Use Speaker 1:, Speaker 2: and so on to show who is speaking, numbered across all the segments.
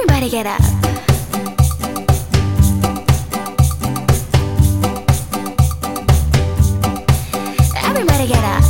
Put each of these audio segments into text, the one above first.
Speaker 1: Everybody get up. Everybody get up.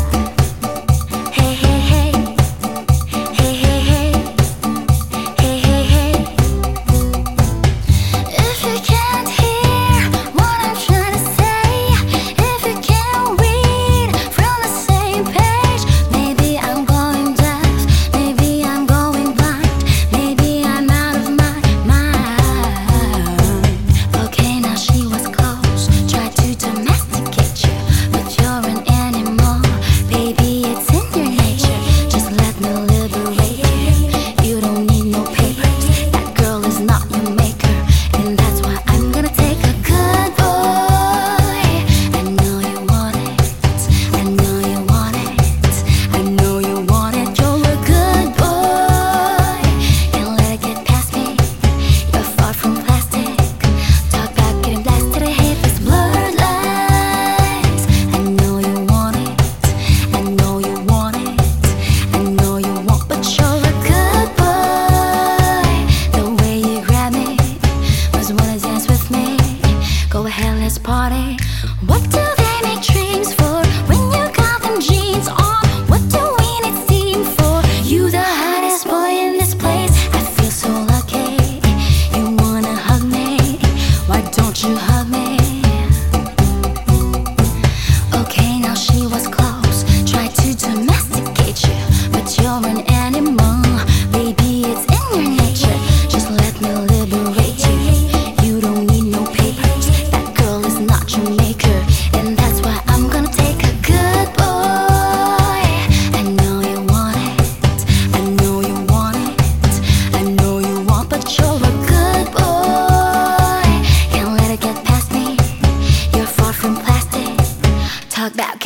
Speaker 1: Go ahead, let's party. What do they make dreams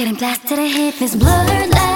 Speaker 1: Getting blasted, I hit this blurred light